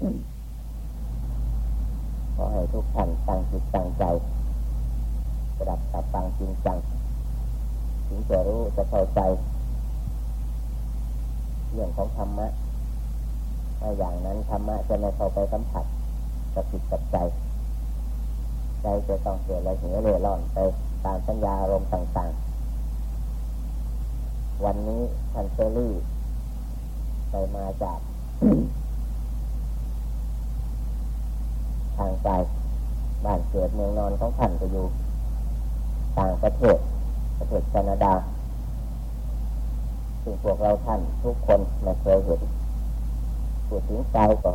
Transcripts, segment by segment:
ธรรมะขอให้ทุกท่านตั้งจิตตั้งใจกระดับตับฟังจริงจัง ถึงจะรู้จะเข้าใจ เรื่องของธรรมะถ้าอย่างนั้นธรรมะจะไม่เข้าไปสัมผัสกับจิตกับใจ ใจจะต้องเกิดอะไรเหนือเร่ร่อนไปตามสัญญาอารมณ์ต่างๆ วันนี้ทันเซรี่ไปมาจาก ใจบ้านเกิดเมืองนอนของท่านก็อยู่ ต่างประเทศ ประเทศแคนาดาซึ่งพวกเราท่านทุกคนไม่เคยเห็นพูดถึงใจก็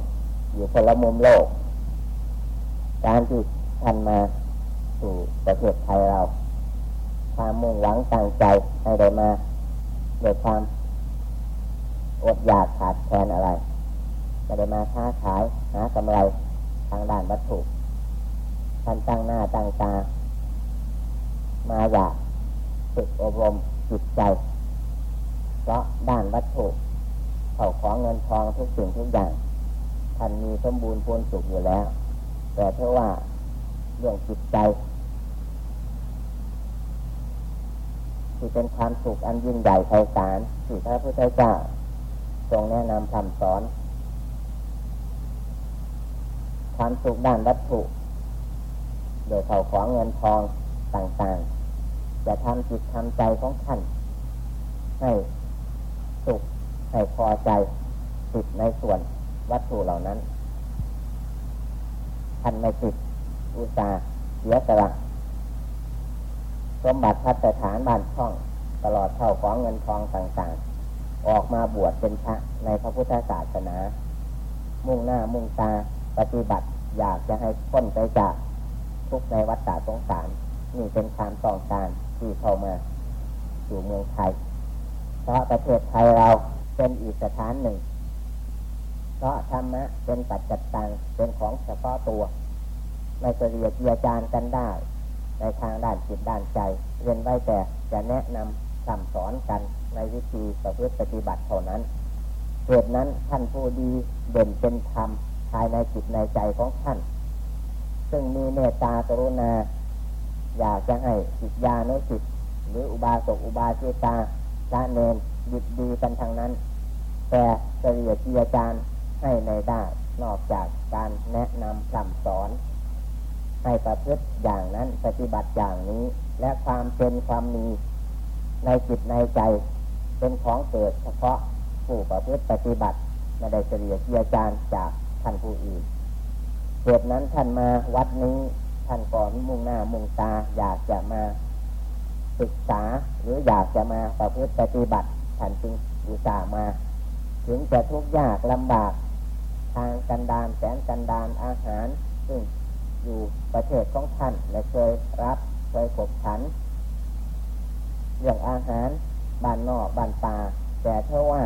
อยู่คนละมุมโลก การที่ท่านมาสู่ประเทศไทยเราความมุ่งหวังตั้งใจให้ได้มาโดยความอดอยากขาดแคลนอะไรไม่ได้มาค้าขายหากำไร ทางด้านวัตถุท่านตั้งหน้าตั้งตา มาอยากฝึกอบรมจิตใจ เพราะด้านวัตถุเขาของเงินทองทุกสิ่งทุกอย่าง ท่านมีสมบูรณ์พูนสุขอยู่แล้ว แต่เพราะว่าเรื่องจิตใจที่เป็นความสุขอันยิ่งใหญ่ไพศาลที่พระพุทธเจ้าทรงแนะนำคำสอน ความสุขด้านวัตถุ โดยเขาของเงินทองต่างๆ จะทำจิตทำใจของท่าน ให้สุขให้พอใจติดในส่วนวัตถุเหล่านั้นท่านไม่ติดอุตสาห์เสียสละสมบัติพัฒฐานบ้านช่อง ตลอดเท่าของเงินทองต่างๆ ออกมาบวชเป็นพระในพระพุทธศาสนา มุ่งหน้ามุ่งตา ปฏิบัติอยากจะให้พ้นไปจากทุกในวัฏฏะสงสารนี่เป็นความต้องการที่เข้ามาสู่เมืองไทย เพราะประเทศไทยเราเป็นอีกสถานหนึ่ง เพราะธรรมะเป็นปัจจัตตังเป็นของเฉพาะตัวไม่เรียเจียจานกันได้ ในทางด้านจิตด้านใจ เรียนไว้แต่จะแนะนำสั่งสอนกันในวิธีประพฤติปฏิบัติเท่านั้นเหตุนั้นท่านผู้ดีเด่นเป็นธรรม ภายในจิตในใจของท่าน ซึ่งมีเมตตากรุณา อยากจะให้จิตญาณุสิตหรืออุบาสกอุบาสิกาละเนนหยุดดีกันทางนั้น แต่เฉลี่ยเจียจานให้ในได้ นอกจากการแนะนำคำสอน ให้ประพฤติอย่างนั้นปฏิบัติอย่างนี้ และความเป็นความมีในจิตในใจ เป็นของเกิดเฉพาะผู้ประพฤติปฏิบัติไม่ได้เฉลี่ยเจียจานจาก ท่านผู้อื่นเหตุนั้นท่านมาวัดนี้ท่านก่อนมุ่งหน้ามุ่งตาอยากจะมาศึกษาหรืออยากจะมาประพฤติปฏิบัติท่านจึงอุตส่าห์มา ถึงจะทุกข์ยากลำบาก ทางกันดานแสนกันดานอาหาร ซึ่งอยู่ประเทศของท่านและเคยรับเคยขบฉันเรื่องอาหารบ้านนอกบ้านตาแต่เท่าว่า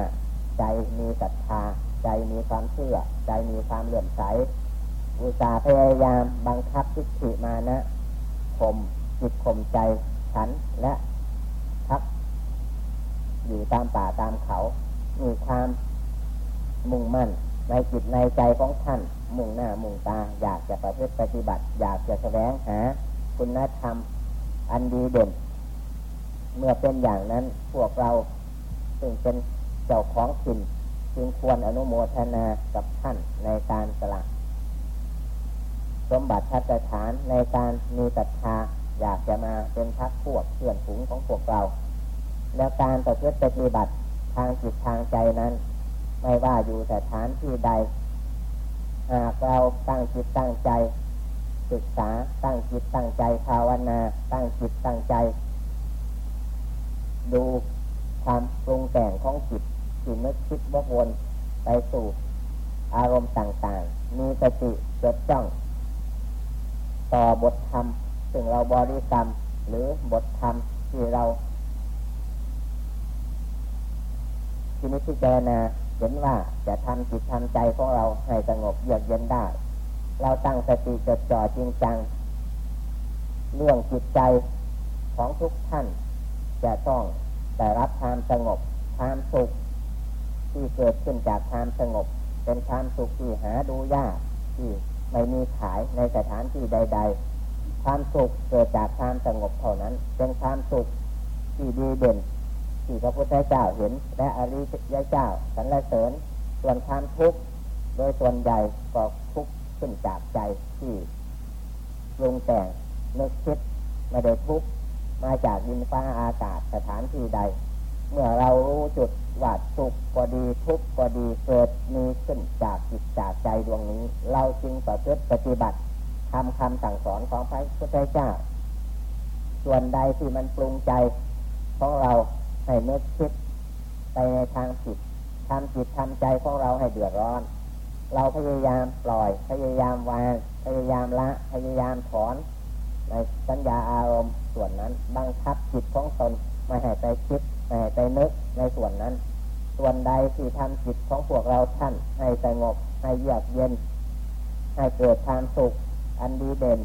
ใจมีศรัทธา ใจมีความเชื่อ ใจมีความเลื่อมใส อุตสาห์พยายามบังคับทิฏฐิมานะข่มจิตข่มใจฉันและพัก อยู่ตามป่าตามเขา มีความมุ่งมั่น ในจิตในใจของท่าน มุ่งหน้ามุ่งตา อยากจะประพฤติปฏิบัติ อยากจะแสวงหาคุณธรรม อันดีเด่น เมื่อเป็นอย่างนั้นพวกเราซึ่งเป็นเจ้าของถิ่น จึงควรอนุโมทนากับท่านในการสละสมบัติพัฒฐานในการมีศรัทธาอยากจะมาเป็นพักพวกเพื่อนฝูงของพวกเรา แล้วการประพฤติปฏิบัติทางจิตทางใจนั้น ไม่ว่าอยู่สถานที่ใด หากเราตั้งจิตตั้งใจ ศึกษาตั้งจิตตั้งใจภาวนาตั้งจิตตั้งใจ ดูความปรุงแต่งของจิต ที่นึกคิดวกวนไปสู่อารมณ์ต่างๆ มีสติจดจ้อง ต่อบทธรรมซึ่งเราบริกรรม หรือบทธรรมที่เราที่นิพพานาเห็นว่าจะทำจิตทำใจของเราให้สงบเยือกเย็นได้ เราตั้งสติจดจ่อจริงจัง เรื่องจิตใจของทุกท่าน จะต้องได้รับความสงบความสุข ที่เกิดขึ้นจากความสงบ เป็นความสุขที่หาดูยากที่ไม่มีขายในสถานที่ใด ๆ ความสุขเกิดจากความสงบเท่านั้น เป็นความสุขที่ดีเด่นที่พระพุทธเจ้าเห็น และอริยเจ้าสรรเสริญส่วนความทุกข์โดยส่วนใหญ่ก็ทุกข์ขึ้นจากใจที่ปรุงแต่งนึกคิดไม่ได้ทุกข์มาจากดินฟ้าอากาศสถานที่ใด เมื่อเรารู้จุด ว่าสุขก็ดีทุกข์ก็ดีเกิดมีขึ้นจากจิตจากใจดวงนี้ เราจึงประพฤติปฏิบัติทำคำสั่งสอนของพระพุทธเจ้า ส่วนใดที่มันปรุงใจของเราให้นึกคิดไปในทางผิดทำจิตทำใจของเราให้เดือดร้อน เราพยายามปล่อยพยายามวางพยายามละพยายามถอนในสัญญาอารมณ์ส่วนนั้น บังคับจิตของตนไม่ให้ไปคิด ไม่ให้ไปนึกในส่วนนั้น ส่วนใดที่ทำจิตของพวกเราท่านให้สงบให้เยือกเย็น ให้เกิดความสุข อันดีเด่น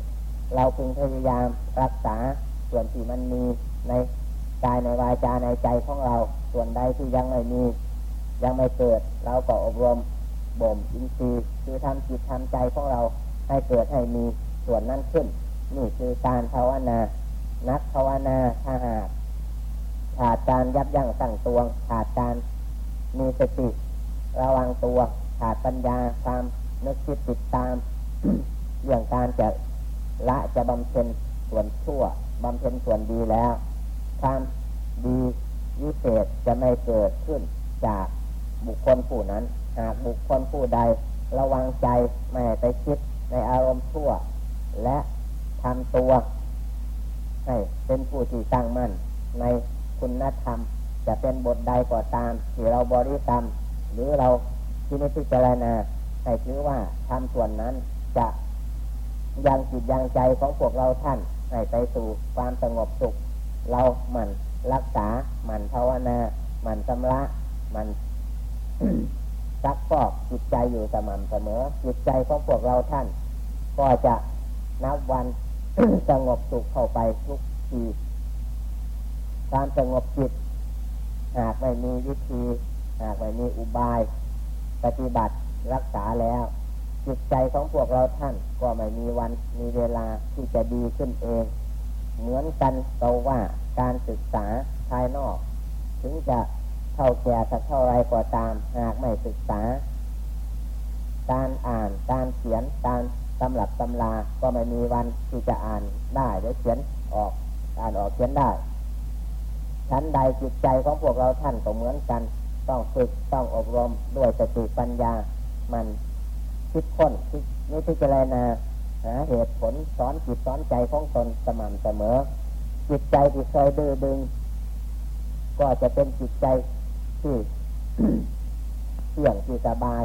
เราพึงพยายามรักษาส่วนที่มันมีในกายในวาจาในใจของเรา ส่วนใดที่ยังไม่มี ยังไม่เกิด เราก็อบรมบ่มอินทรีย์คือทำจิตทำใจของเราให้เกิดให้มีส่วนนั้นขึ้น นี่คือการภาวนา นักภาวนาถ้าหาก การยับยั้งตั้งตัวขาดการมีสติ ระวังตัว ขาดปัญญาความนึกคิดติดตาม เรื่องการจะละจะบำเพ็ญส่วนชั่วบำเพ็ญส่วนดีแล้วความดีวิเศษจะไม่เกิดขึ้นจากบุคคลผู้นั้น หากบุคคลผู้ใดระวังใจไม่ไปคิดในอารมณ์ชั่ว และทำตัว ให้เป็นผู้ที่ตั้งมั่นใน คุณธรรม จะเป็นบทใดก็ตาม ที่เราบริกรรม หรือเราที่นิพพานาให้ถือว่าทำส่วนนั้นจะยังจิตยังใจของพวกเราท่านให้ไปสู่ความสงบสุข เราหมั่นรักษาหมั่นภาวนาหมั่นชำระหมั่นซักฟอกจิตใจอยู่สม่ำเสมอจิตใจของพวกเราท่าน ก็จะนับวันสงบสุขเข้าไปทุกที การสงบจิต หากไม่มีวิธี หากไม่มีอุบาย ปฏิบัติรักษาแล้ว จิตใจของพวกเราท่านก็ไม่มีวันมีเวลาที่จะดีขึ้นเอง เหมือนกันเราว่าการศึกษาภายนอก ถึงจะเท่าแก่สักเท่าไรก็ตาม หากไม่ศึกษา การอ่านการเขียนการตำรับตำลาก็ไม่มีวันที่จะอ่านได้หรือเขียนออกอ่านออกเขียนได้ ชั้นใดจิตใจของพวกเราท่านก็เหมือนกัน ต้องฝึกต้องอบรมด้วยสติปัญญา มันคิดค้นคิดนี่พิจารณาหาเหตุผลสอนจิตสอนใจของตนสม่ำเสมอ จิตใจที่เคยดื้อดึง ก็จะเป็นจิตใจที่เสี่ยงที่สบาย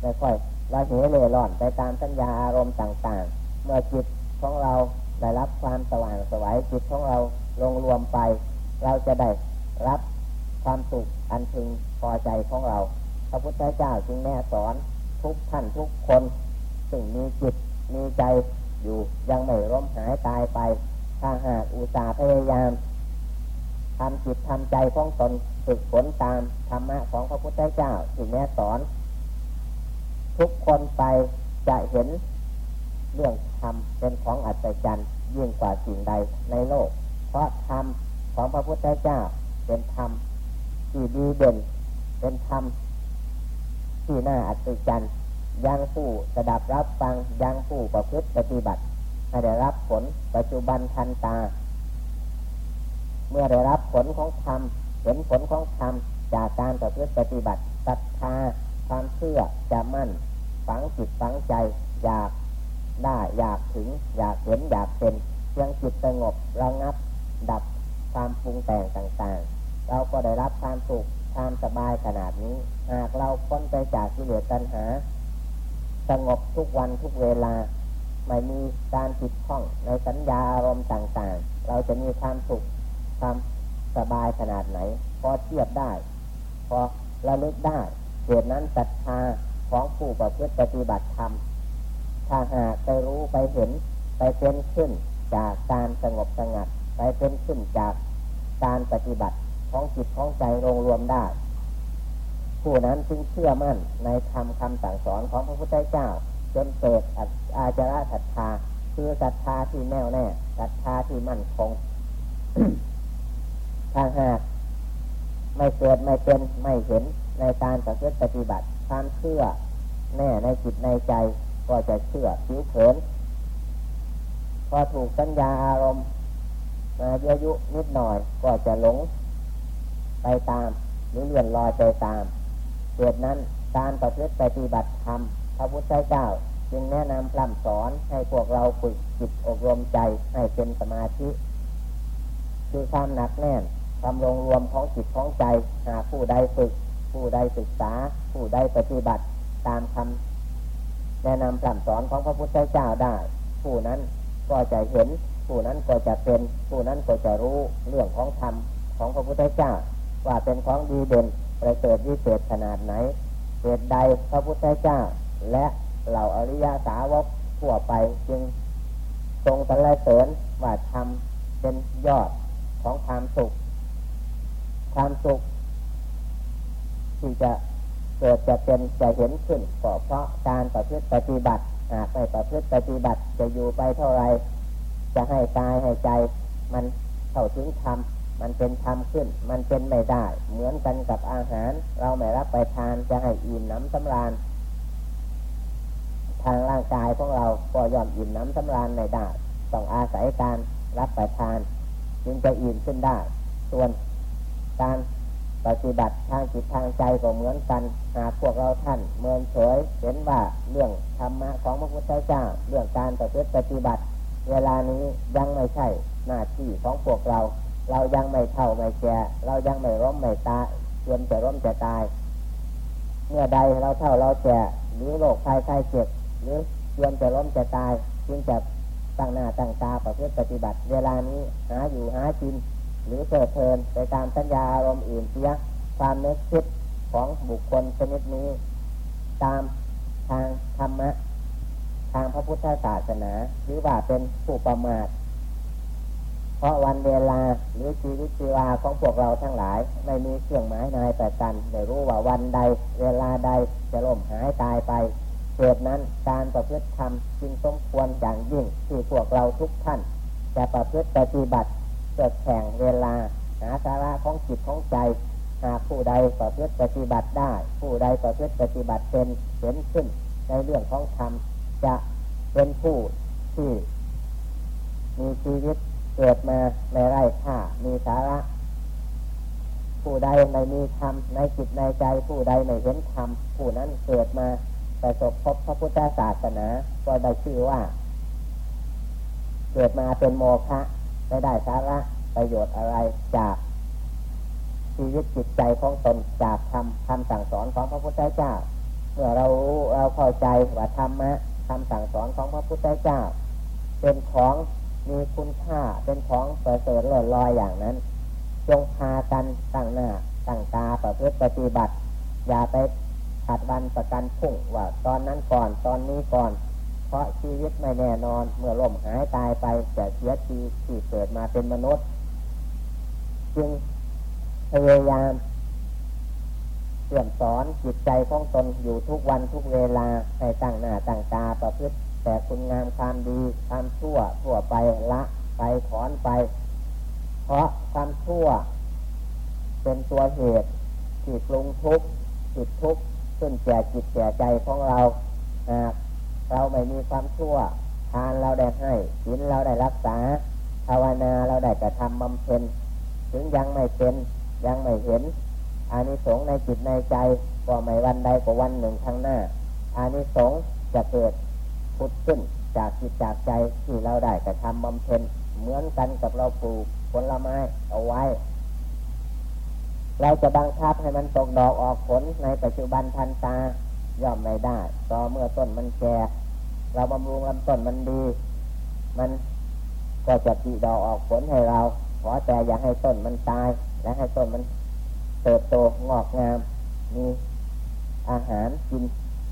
ไม่ค่อยเราเหเล่ร่อนไปตามสัญญาอารมณ์ต่าง ๆ เมื่อจิตของเราได้รับความสว่างสวัยจิตของเรา ลงรวมไป เราจะได้รับความสุขอันพึงพอใจของเรา พระพุทธเจ้าจึงแน่สอนทุกท่านทุกคนซึ่งมีจิตมีใจอยู่ยังไม่ร่มหายตายไป ถ้าหากอุตสาห์พยายามทำจิตทำใจของตนฝึกฝนตามธรรมะของพระพุทธเจ้าที่แน่สอน ทุกคนไปจะเห็นเรื่องธรรมเป็นของอัศจรรย์ยิ่งกว่าสิ่งใดในโลก ราะธรรมของพระพุทธเจ้าเป็นธรรมที่ดีเด่น เป็นธรรมที่น่าอัศจรรย์ยังผู้สดับรับฟังยังผู้ประพฤติปฏิบัติให้ได้รับผลปัจจุบันทันตา เมื่อได้รับผลของธรรมเห็นผลของธรรมจากการประพฤติปฏิบัติศรัทธาความเชื่อจะมั่น ฝังจิตฝังใจอยากได้อยากถึง อยากเห็นอยากเป็นเพียงจิตสงบระงับ ดับความปรุงแต่งต่างๆ เราก็ได้รับความสุขความสบายขนาดนี้ หากเราพ้นไปจากกิเลสตัณหา สงบทุกวันทุกเวลา ไม่มีการติดข้องในสัญญาอารมณ์ต่างๆ เราจะมีความสุขความสบายขนาดไหน พอเทียบได้ พอระลึกได้เหตุนั้นศรัทธาของผู้ประพฤติปฏิบัติธรรมถ้าหากไปรู้ไปเห็นไปเป็นขึ้นจากการสงบสงัด ไปเป็นขึ้นจากการปฏิบัติของจิตของใจรวมรวมได้ ผู้นั้นจึงเชื่อมั่นในธรรมคำสั่งสอนของพระพุทธเจ้า จนเกิดอาจาระศรัทธาคือศรัทธาที่แน่วแน่ศรัทธาที่มั่นคงถ้าหากไม่เกิดไม่เป็นไม่เห็นในการปฏิปฏิบัติความเชื่อแน่ในจิตในใจก็จะเชื่อผิวเผิน พอถูกสัญญาอารมณ์ มาเยอะยุนิดหน่อยก็จะหลงไปตาม หรือเลื่อนลอยไปตามเกิดนั้นการปฏิปฏิบัติธรรมพระพุทธเจ้า จึงแนะนำพร่ำสอนให้พวกเราฝึกจิตอบรมใจให้เป็นสมาธิ คือความหนักแน่นความรวมรวมของจิตของใจหาผู้ใดฝึก ผู้ใดศึกษา ผู้ใดปฏิบัติตามคำแนะนำคำสอนของพระพุทธเจ้าได้ ผู้นั้นก็จะเห็น ผู้นั้นก็จะเป็นผู้นั้นก็จะรู้เรื่องของธรรมของพระพุทธเจ้า ว่าเป็นของดีเด่นประเสริฐวิเศษขนาดไหนเหตุใดพระพุทธเจ้า และเหล่าอริยสาวกทั่วไปจึงทรงสรรเสริญว่าธรรมเป็นยอดของความสุข ความสุขที่จะเกิดจะเป็นจะเห็นขึ้นก็เพราะการประพฤติปฏิบัติหากไม่ประพฤติปฏิบัติจะอยู่ไปเท่าไร จะให้กายให้ใจ มันเข้าถึงธรรมมันเป็นธรรมขึ้น มันเป็นไม่ได้ เหมือนกันกับอาหาร เราไม่รับไปทานจะให้อิ่มน้ำสำราญ ทางร่างกายของเราก็ยอมอิ่มน้ำสำราญไม่ได้ต้องอาศัยการรับไปทาน จึงจะอิ่มขึ้นได้ ส่วนการปฏิบัติทางจิตทางใจก็เหมือนกัน หากพวกเราท่านเมินเฉยเห็นว่าเรื่องธรรมะของพระพุทธเจ้า เรื่องการปฏิปฏิบัติ เวลานี้ยังไม่ใช่หน้าที่ของพวกเรา เรายังไม่เท่าไม่แก่เรายังไม่ร้มไม่ตายเตรียมจะร้มจะตาย เมื่อใดเราเท่าเราแก่หรือโรคภัยไข้เจ็บหรือเตรียมจะร้มจะตายจึงจะตั้งหน้าตั้งตาประพฤติปฏิบัติ เวลานี้หาอยู่หากิน หรือเพลิดเพลินไปตามสัญญาอารมณ์อื่นเสียความนึกคิดของบุคคลชนิดนี้ ตามทางธรรมะางพระพุทธศาสนาหรือว่าเป็นผู้ประมาทเพราะวันเวลาหรือชีวิตชีวาของพวกเราทั้งหลาย ไม่มีเครื่องหมายนายแต่กันไม่รู้ว่าวันใด เวลาใดจะล่มหายตายไปเหตุนั้นการประพฤติธรรมจึงสมควรอย่างยิ่งที่พวกเราทุกท่าน จะประพฤติปฏิบัติเกิดแข่งเวลา หาสาระของจิตของใจหากผู้ใดประพฤติปฏิบัติได้ ผู้ใดประพฤติปฏิบัติเป็นเห็นขึ้นในเรื่องของธรรม จะเป็นผู้ที่มีชีวิตเกิดมาในไร้ค่ามีสาระ ผู้ใดไม่มีธรรมในจิตในใจ ผู้ใดไม่เห็นธรรมผู้นั้นเกิดมาประสบพบพระพุทธศาสนา ก็ได้ชื่อว่า เกิดมาเป็นโมฆะไม่ได้สาระประโยชน์อะไรจากชีวิตจิตใจของตนจากคำคำสั่งสอนของพระพุทธเจ้า เมื่อเราเราเข้าใจว่าธรรมะ คำสั่งสอนของพระพุทธเจ้า เป็นของมีคุณค่าเป็นของประเสริฐเลิศลอยอย่างนั้น จงพากันตั้งหน้าตั้งตาประพฤติปฏิบัติ อย่าไปขัดวันประกันพุ่งว่าตอนนั้นก่อนตอนนี้ก่อน เพราะชีวิตไม่แน่นอนเมื่อล่มหายตายไปจะเสียทีที่เกิดมาเป็นมนุษย์ จึงพยายาม เสื่อมสอนจิตใจของตนอยู่ทุกวันทุกเวลาให้ตั้งหน้าตั้งตาประพฤติแต่คุณงามความดีความชั่วทั่วไปละไปถอนไป เพราะความชั่ว เป็นตัวเหตุที่ปรุงทุกข์จิตทุกข์ขึ้นแก่จิตแก่ใจของเราหากเราไม่มีความชั่วทานเราได้ให้ศีลเราได้รักษาภาวนาเราได้กระทำบำเพ็ญถึงยังไม่เป็นยังไม่เห็น อานิสงส์ในจิตในใจก็ไม่วันใดก็วันหนึ่งข้างหน้า อานิสงส์จะเกิดพุดขึ้นจากจิตจากใจที่เราได้กระทำบำเพ็ญเหมือนกันกับเราปลูกผลไม้เอาไว้ เราจะบังคับให้มันตกดอกออกผลในปัจจุบันทันตาย่อมไม่ได้ต่อเมื่อต้นมันแก่เราบำรุงลำต้นมันดี มันก็จะปีดอกออกผลให้เราขอแต่อย่าให้ต้นมันตาย และให้ต้นมัน เติบโตงอกงาม มีอาหารกิน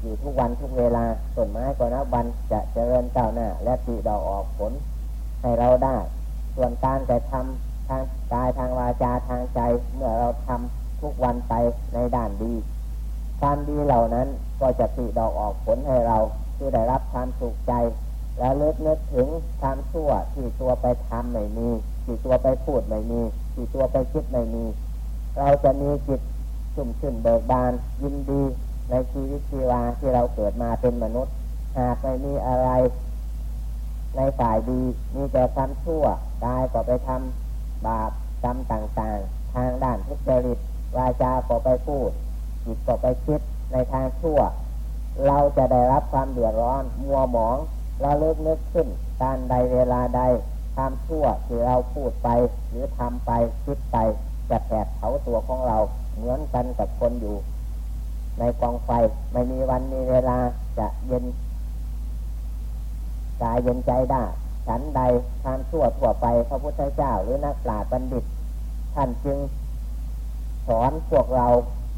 อยู่ทุกวันทุกเวลาต้นไม้ก็นับวันจะเจริญก้าวหน้า และปีดอกออกผลให้เราได้ ส่วนการแต่ทำทางกายทางวาจาทางใจเมื่อเราทำทุกวันไปในด้านดีความดีเหล่านั้นก็จะปีดอกออกผลให้เราคือได้รับความสุขใจ แล้วเลิกนึกถึงความชั่วที่ตัวไปทำไม่มีที่ตัวไปพูดไม่มีที่ตัวไปคิดไม่มี เราจะมีจิตชุ่มชื่นเบิกบานยินดีในชีวิตชีวาที่เราเกิดมาเป็นมนุษย์ หากไม่มีอะไร ในฝ่ายดีมีแต่ความชั่วกายก็ไปทำบาปกรรมต่างๆ ทางด้านทุจริตวาจาก็ไปพูดจิตก็ไปคิดในทางชั่ว เราจะได้รับความเดือดร้อน มัวหมองเราเลิกนึกขึ้นการใดเวลาใดความชั่วที่เราพูดไป หรือทำไปคิดไป จะแผดเผาตัวของเราเหมือนกันกับคนอยู่ ในกองไฟไม่มีวันมีเวลาจะเย็นกายเย็นใจได้ฉันใดความชั่วทั่วไปพระพุทธเจ้าหรือนักปราชญ์บัณฑิต ท่านจึง สอนพวกเรา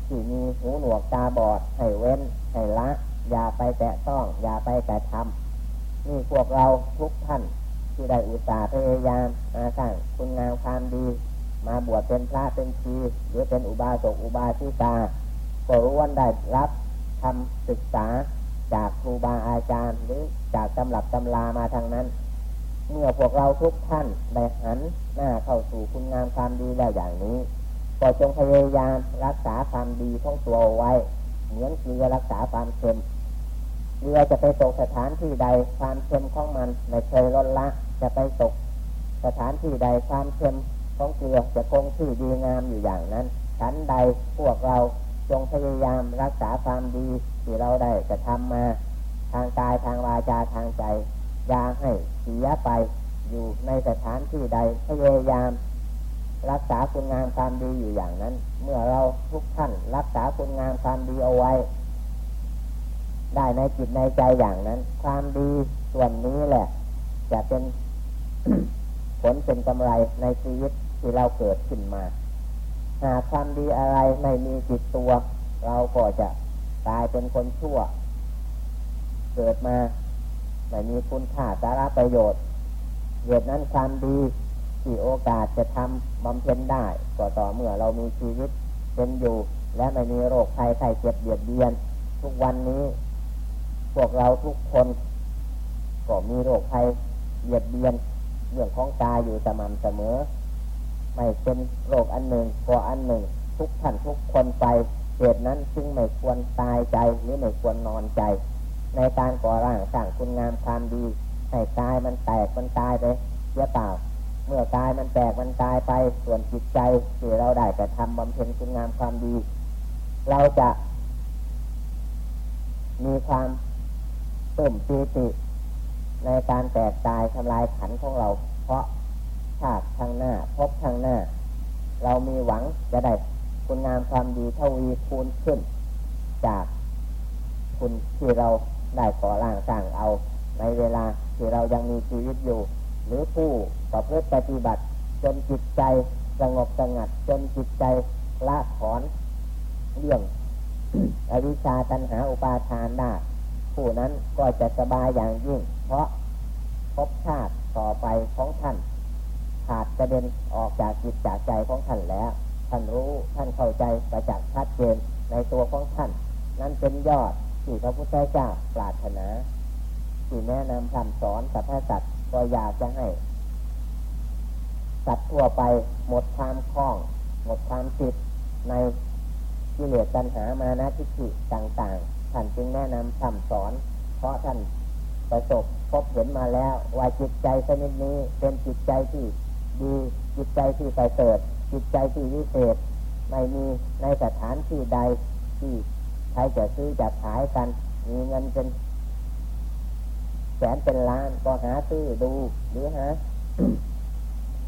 ที่มีหูหนวกตาบอดให้เว้นให้ละ อย่าไปแตะต้อง อย่าไปกระทำนี่พวกเราทุกท่านที่ได้อุตส่าห์พยายามสร้างคุณงามความดี มาบวชเป็นพระเป็นชีหรือเป็นอุบาสกอุบาสิกาก็รู้วันได้รับทำศึกษาจากครูบาอาจารย์ หรือจากตำรับตำลามาทางนั้น เมื่อพวกเราทุกท่านได้หันหน้าเข้าสู่คุณงามความดีแล้วอย่างนี้ก็จงพยายามรักษาความดีของตัวไว้ เหมือนเกลือรักษาความเค็มเรือจะไปตกสถานที่ใดความเค็มของมันไม่เคยลดละ จะไปตกสถานที่ใดความเค็ม ของเกลือจะคงที่ดีงามอยู่อย่างนั้นชั้นใดพวกเราจงพยายามรักษาความดีที่เราได้จะทำมา ทางกายทางวาจาทางใจอย่าให้เสียไปอยู่ในสถานที่ใดพยายาม รักษาคุณงามความดีอยู่อย่างนั้น เมื่อเราทุกท่านรักษาคุณงามความดีเอาไว้ ได้ในจิตในใจอย่างนั้น ความดีส่วนนี้แหละ จะเป็นผลเป็นกำไรในชีวิต ที่เราเกิดขึ้นมา หากความดีอะไรไม่มีจิตตัว เราก็จะตายเป็นคนชั่ว เกิดมาไม่มีคุณค่าสาระประโยชน์เหตุนั้นความดีที่โอกาสจะทำบำเพ็ญได้ ก็ต่อเมื่อเรามีชีวิตเป็นอยู่ และไม่มีโรคภัยไข้เจ็บเบียดเบียน ทุกวันนี้ พวกเราทุกคน ก็มีโรคภัยเบียดเบียนเรื่องของกายอยู่สม่ำเสมอ ไม่เป็นโรคอันหนึ่งก็อันหนึ่ง ทุกท่านทุกคนไปเหตุนั้นจึงไม่ควรตายใจหรือไม่ควรนอนใจ ในการก่อร่างสร้างคุณงามความดีให้กายมันแตกมันตายไปเสียเปล่า เมื่อกายมันแตกมันตายไปส่วนจิตใจที่เราได้แต่ทำบำเพ็ญคุณงามความดี เราจะมีความเติมปีติในการแตกตายทำลายขันของเรา เพราะ ชาติทางหน้าพบทางหน้า เรามีหวังจะได้คุณงามความดีเท่าวีคูณขึ้น จากคุณที่เราได้ก่อร่างสร้างเอา ในเวลาที่เรายังมีชีวิตอยู่ หรือผู้ประพฤติปฏิบัติ จนจิตใจสงบสงัด จนจิตใจละถอนเรื่องอวิชชาตัญหาอุปาทานได้ผู้นั้นก็จะสบายอย่างยิ่ง เพราะพบชาติต่อไปของท่าน ขาดกระเด็นออกจากจิตจากใจของท่านแล้ว ท่านรู้ท่านเข้าใจประจักษ์ชัดเจนในตัวของท่าน นั้นเป็นยอดที่พระพุทธเจ้าปรารถนาที่แนะนำคำสอนสัพพสัตว์ก็อยากจะให้สัตว์ทั่วไปหมดความคล่อง หมดความติดในกิเลสตัณหามานะทิฏฐิต่างๆ ท่านจึงแนะนำคำสอน เพราะท่านประสบพบเห็นมาแล้วว่าจิตใจชนิดนี้เป็นจิตใจที่ ดีจิตใจที่ไปเกิด จิตใจที่วิเศษไม่มีในสถานที่ใดที่ใครจะซื้อจะขายกัน มีเงินเป็นแสนเป็นล้านก็หาซื้อดูหรือหา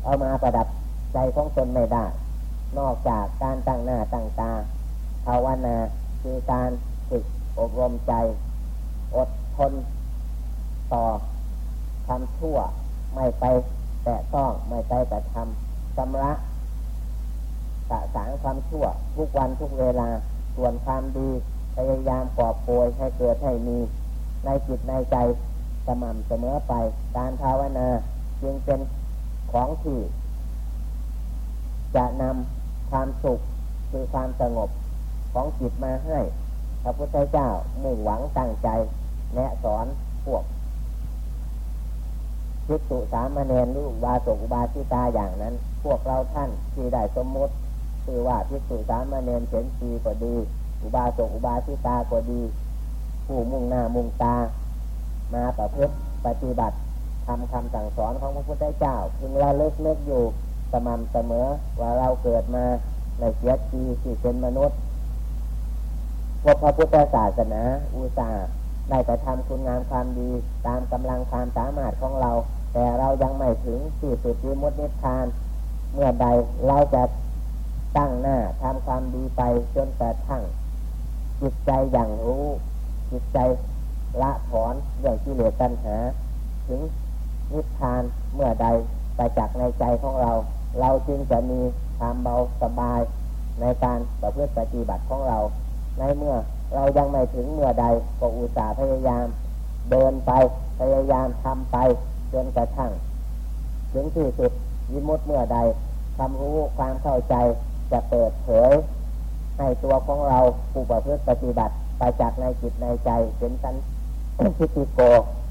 เอามาประดับใจของตนไม่ได้ นอกจากการตั้งหน้าตั้งตาภาวนาคือการฝึกอบรมใจ อดทนต่อทำชั่วไม่ไป แต่ต้องไม่ไปแต่ทำชำระสะสางความชั่ว ทุกวันทุกเวลา ส่วนความดีพยายามกอบโกยให้เกิดให้มี ในจิตในใจสม่ำเสมอไป การภาวนาจึงเป็นของที่จะนำความสุขคือความสงบของจิตมาให้ พระพุทธเจ้ามุ่งหวังตั้งใจแนะสอนพวก พิสุสามเณรลูกบาสกบาสิตาอย่างนั้น พวกเราท่านที่ได้สมมติ คือว่าพิสุสามเณรเฉนชีก็ดี อุบาสกอุบาสิตาก็ดี ผู้มุ่งหน้ามุ่งตา มาประพฤติปฏิบัติทำคำสั่งสอนของพระพุทธเจ้าพึงระลึกเลิกอยู่สม่ำเสมอว่าเราเกิดมาในเสียทีที่เป็นมนุษย์พวกพระพุทธศาสนาอุตสาห์ได้แต่ทำคุณงามความดีตามกำลังความสามารถของเรา แต่เรายังไม่ถึงที่สุดที่มุดนิพพาน เมื่อใดเราจะตั้งหน้าทำความดีไปจนกระทั่งจิตใจอย่างรู้ จิตใจละถอนเรื่องกิเลสตัณหา ถึงนิพพานเมื่อใดไปจากในใจของเรา เราจึงจะมีความเบาสบายในการประพฤติปฏิบัติของเรา ในเมื่อเรายังไม่ถึงเมื่อใดก็อุตส่าห์พยายาม เดินไปพยายามทำไป จนกระทั่ง ถึงที่สุดยิมุตเมื่อใดความรู้ความเข้าใจจะเปิดเผยให้ตัวของเราผู้ประพฤติปฏิบัติไปจากในจิตในใจเป็นสันทิฏฐิโก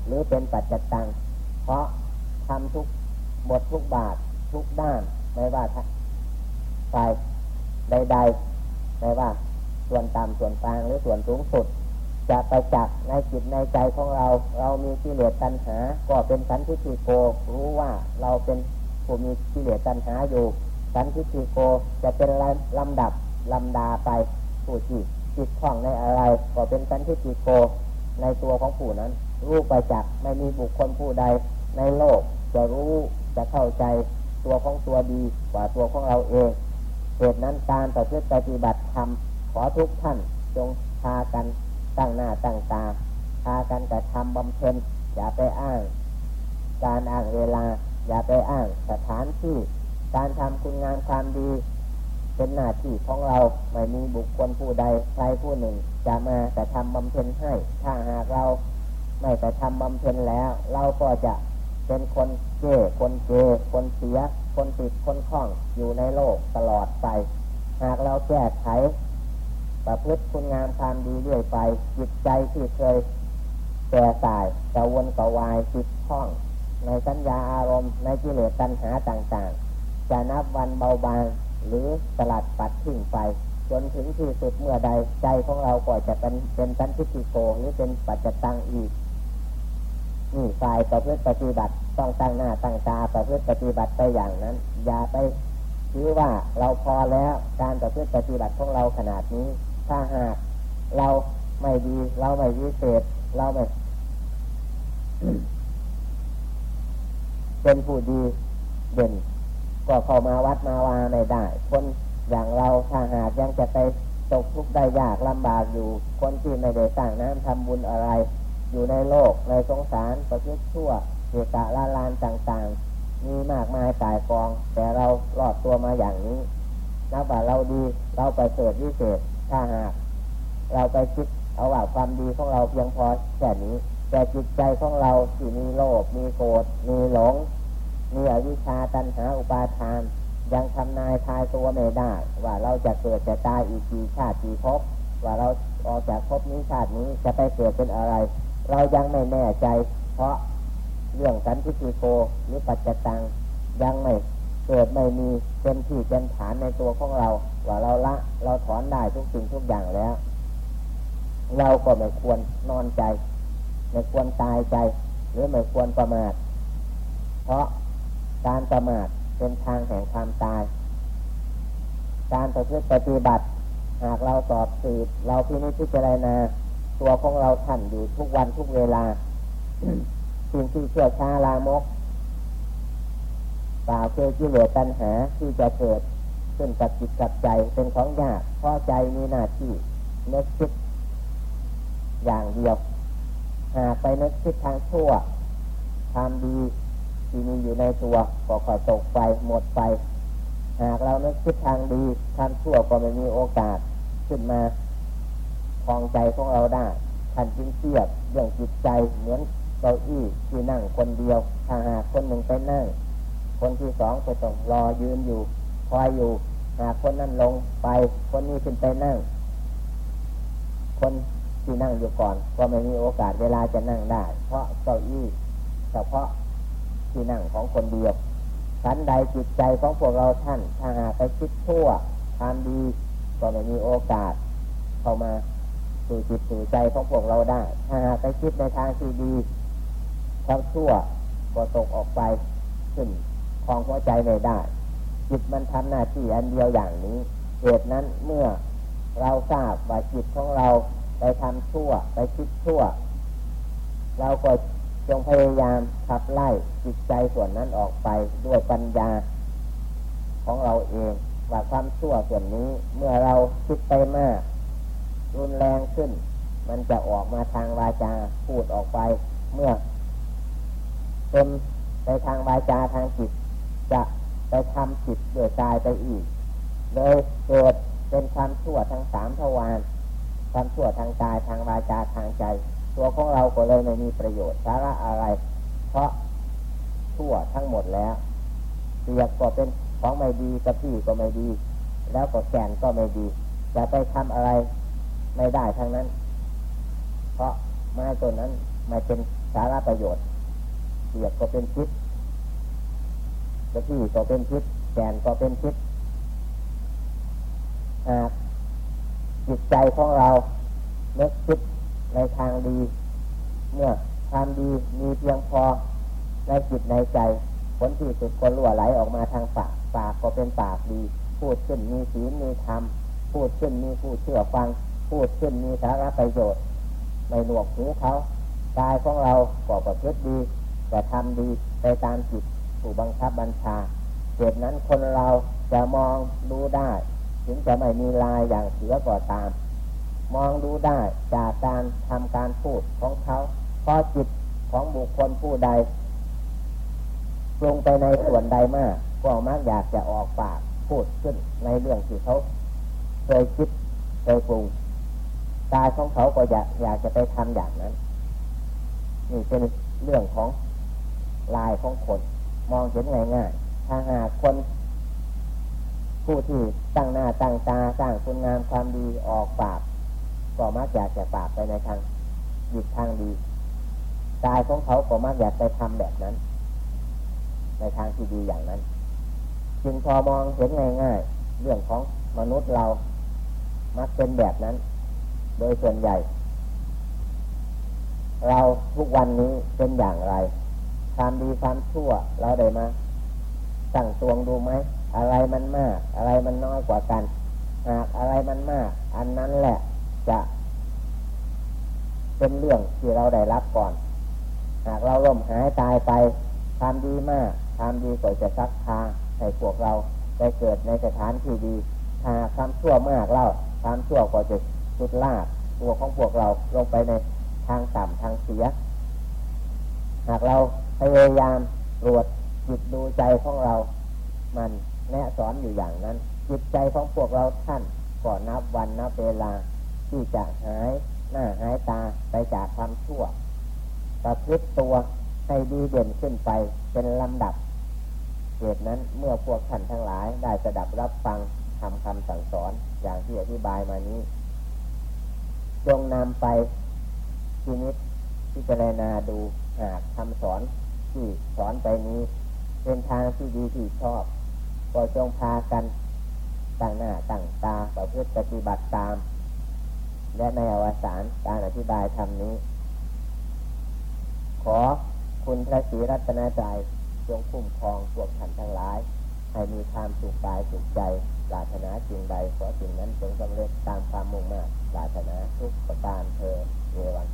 หรือเป็นปัจจตัง เพราะทำทุกบททุกบาททุกด้านไม่ว่าฝ่ายใดๆไม่ว่าส่วนต่ำส่วนกลางหรือส่วนสูงสุด จะไปจักในจิตในใจของเรา เรามีกิเลสตัณหา ก็เป็นสันทิฏฐิโก รู้ว่าเราเป็นผู้มีกิเลสตัณหาอยู่ สันทิฏฐิโกจะเป็นลำดับลำดาไปผู้จิตจิตข้องในอะไร ก็เป็นสันทิฏฐิโกในตัวของผู้นั้น รู้ไปจากไม่มีบุคคลผู้ใดในโลก จะรู้จะเข้าใจตัวของตัวดีกว่าตัวของเราเองเหตุนั้นการต่อเพื่อปฏิบัติธรรมขอทุกท่านจงพากัน ตั้งหน้าตั้งตาพากันแต่ทำบำเพ็ญอย่าไปอ้าง การอ้างเวลา อย่าไปอ้างสถานที่ การทำคุณงามความดี เป็นหน้าที่ของเราไม่มีบุคคลผู้ใดใครผู้หนึ่ง จะมาแต่ทำบำเพ็ญให้ ถ้าหากเราไม่แต่ทำบำเพ็ญแล้ว เราก็จะเป็นคนเก้คนเกคนเสีย คนติดคนคล้องอยู่ในโลกตลอดไป หากเราแก้ไข ประพฤติคุณงามความดีเรื่อยไป จิตใจที่เคยแก่ตายกระวนกระวายติดข้อง ในสัญญาอารมณ์ ในกิเลสตัณหาต่างๆ จะนับวันเบาบางหรือสลัดปัดทิ้งไปจนถึงที่สุดเมื่อใดใจของเราก็จะเป็นเป็นสันทิฏฐิโกหรือเป็นปัจจตังอีกนี่ฝ่ายประพฤติปฏิบัติต้องตั้งหน้าตั้งตาประพฤติปฏิบัติไปอย่างนั้น อย่าไปคิดว่าเราพอแล้วการประพฤติปฏิบัติของเราขนาดนี้ ถ้าหากเราไม่ดี เราไม่วิเศษ เราไม่เป็นผู้ดีเด่นก็เข้ามาวัดมาวาไม่ได้ คนอย่างเราถ้าหากยังจะไปตกทุกข์ได้ยากลำบากอยู่ คนที่ไม่ได้สร้างน้ำทำบุญอะไร อยู่ในโลกในสงสารประพฤติชั่วเกตะลาลานต่างๆ มีมากมายตายกอง แต่เรารอดตัวมาอย่างนี้นับว่าเราดีเราไปเสดวิเศษ ถ้าหากเราไปคิดเอาว่าความดีของเราเพียงพอแค่นี้ แต่จิตใจของเราที่มีโลภมีโกรธมีหลง มีอวิชชาตัณหาอุปาทาน ยังทำนายทายตัวไม่ได้ ว่าเราจะเกิดจะตายอีกกี่ชาติกี่ภพว่าเราออกจากภพนี้ชาตินี้จะไปเกิดเป็นอะไร เรายังไม่แน่ใจ เพราะเรื่องสันติโกหรือปัจจตังยังไม่ เกิดไม่มีเป็นที่เป็นฐานในตัวของเรา ว่าเราละ เราถอนได้ทุกสิ่งทุกอย่างแล้ว เราก็ไม่ควรนอนใจ ไม่ควรตายใจ หรือไม่ควรประมาทเพราะการประมาทเป็นทางแห่งความตาย การประพฤติปฏิบัติ หากเราสอบสืบเราพินิจพิจารณาตัวของเราท่านอยู่ทุกวันทุกเวลาสิ่งที่เชื่อชาลามก ป่าเคือกิเลสตัณหาที่จะเกิดขึ้นกับจิตกับใจเป็นของยากเพราะใจมีหน้าที่นึกคิดอย่างเดียว หากไปนึกคิดทางชั่วทำดีที่มีอยู่ในตัวก็ค่อยตกไปหมดไป หากเรานึกคิดทางดีทำชั่วก็ไม่มีโอกาสขึ้นมาคลองใจของเราได้ท่านจึงเทียบเรื่องจิตใจเหมือนเก้าอี้ที่นั่งคนเดียวถ้าหากคนหนึ่งไปนั่ง คนที่สองก็ต้องรอยืนอยู่คอยอยู่หากคนนั้นลงไปคนนี้ขึ้นไปนั่ง คนที่นั่งอยู่ก่อน ก็ไม่มีโอกาสเวลาจะนั่งได้ เพราะเก้าอี้เฉพาะที่นั่งของคนเดียวสันใดจิตใจของพวกเราท่านถ้าหากไปคิดชั่วทำดีก็ไม่มีโอกาส เข้ามาสู่จิตสู่ใจของพวกเราได้ ถ้าหากไปคิดในทางที่ดีความชั่วก็ตกออกไปขึ้น คองหัวใจไม่ได้จิตมันทำหน้าที่อันเดียวอย่างนี้เหตุนั้นเมื่อเราทราบว่าจิตของเราไปทำชั่วไปคิดชั่ว เราก็จงพยายามขับไล่จิตใจส่วนนั้นออกไปด้วยปัญญาของเราเองว่าความชั่วส่วนนี้เมื่อเราคิดไปมาก รุนแรงขึ้น มันจะออกมาทางวาจาพูดออกไป เมื่อเป็นในทางวาจาทางจิต จะไปทำจิตโดยกายไปอีกเลยเกิดเป็นความชั่วทางสามทวารความชั่วทางกายทางวาจาทางใจ ตัวของเราก็เลยไม่มีประโยชน์สาระอะไร เพราะชั่วทั้งหมดแล้วเสียกก็เป็นของไม่ดีกระพี่ก็ไม่ดี แล้วก็แกนก็ไม่ดีจะไปทำอะไรไม่ได้ทั้งนั้น เพราะไม้ตัวนั้นไม่เป็นสาระประโยชน์เสียกก็เป็นพิษ กระพี่ก็เป็นพิษแกนก็เป็นพิษหากจิตใจของเราเนึกคิดในทางดี เมื่อทำดีมีเพียงพอในจิตในใจ ผลที่สุดก็รั่วไหลออกมาทางปากปากก็เป็นปากดี พูดขึ้นมีศีลมีธรรมพูดขึ้นมีผู้เชื่อฟัง พูดขึ้นมีสาระประโยชน์ไม่หนวกหูเขากายของเราก็ประพฤติดีแต่ทำดีไปตามจิต ผู้บังคับบัญชาเหตุนั้นคนเราจะมองดูได้ ถึงจะไม่มีลายอย่างเสือก็ตาม มองดูได้จากการทำการพูดของเขาเพราะจิตของบุคคลผู้ใดปรุงไปในส่วนใดมาก ก็มักอยากจะออกปากพูดขึ้นในเรื่องที่เขาเคยคิดเคยปรุงกายของเขาก็อยากอยากจะไปทำอย่างนั้นนี่เป็นเรื่องของลายของคน มองเห็นง่ายๆถ้าหากคน ผู้ที่ตั้งหน้าตั้งตาสร้างคุณงามความดีออกปากก็มักอยากจะปากไปในทางหยุดทางดีกายของเขาก็มักอยากไปทำแบบนั้น ในทางที่ดีอย่างนั้น จึงพอมองเห็นง่ายๆเรื่องของมนุษย์เรามักเป็นแบบนั้น โดยส่วนใหญ่ เราทุกวันนี้เป็นอย่างไร ความดีความชั่ว เราได้มาสั่งตวงดูไหมอะไรมันมาก อะไรมันน้อยกว่ากัน หากอะไรมันมาก อันนั้นแหละจะเป็นเรื่องที่เราได้รับก่อน หากเราล่มหายตายไปทำดีมากทำดีก็จะซักพาให้พวกเราได้เกิดในสถานที่ดีหากความชั่วมากเล่าความชั่วก็จะสุดลาดตัวของพวกเราลงไปในทางต่ำทางเสีย หากเรา พยายามตรวจจิตดูใจของเรา มันแนะสอนอยู่อย่างนั้น จิตใจของพวกเราท่านก่อนนับวันนับเวลา ที่จะหายหน้าหายตาไปจากความชั่วประพฤติตัวให้ดีเด่นขึ้นไปเป็นลำดับเหตุนั้นเมื่อพวกท่านทั้งหลายได้สดับรับฟังทำคำสั่งสอนอย่างที่อธิบายมานี้ จงนำไปทีนิดพิจารณาดูหากคำสอน ที่สอนไปนี้ เป็นทางที่ดีที่ชอบก็จงพากันตั้งหน้าตั้งตาประพฤติปฏิบัติตาม และในอวสานการอธิบายธรรมนี้ ขอคุณพระศรีรัตนใจจงคุ้มครองพวกท่านทั้งหลาย ให้มีความสุขกายสุขใจปรารถนาสิ่งใดขอสิ่งนั้นจงสำเร็จตามความมุ่งมั่นปรารถนาทุกประการเธอเอวัง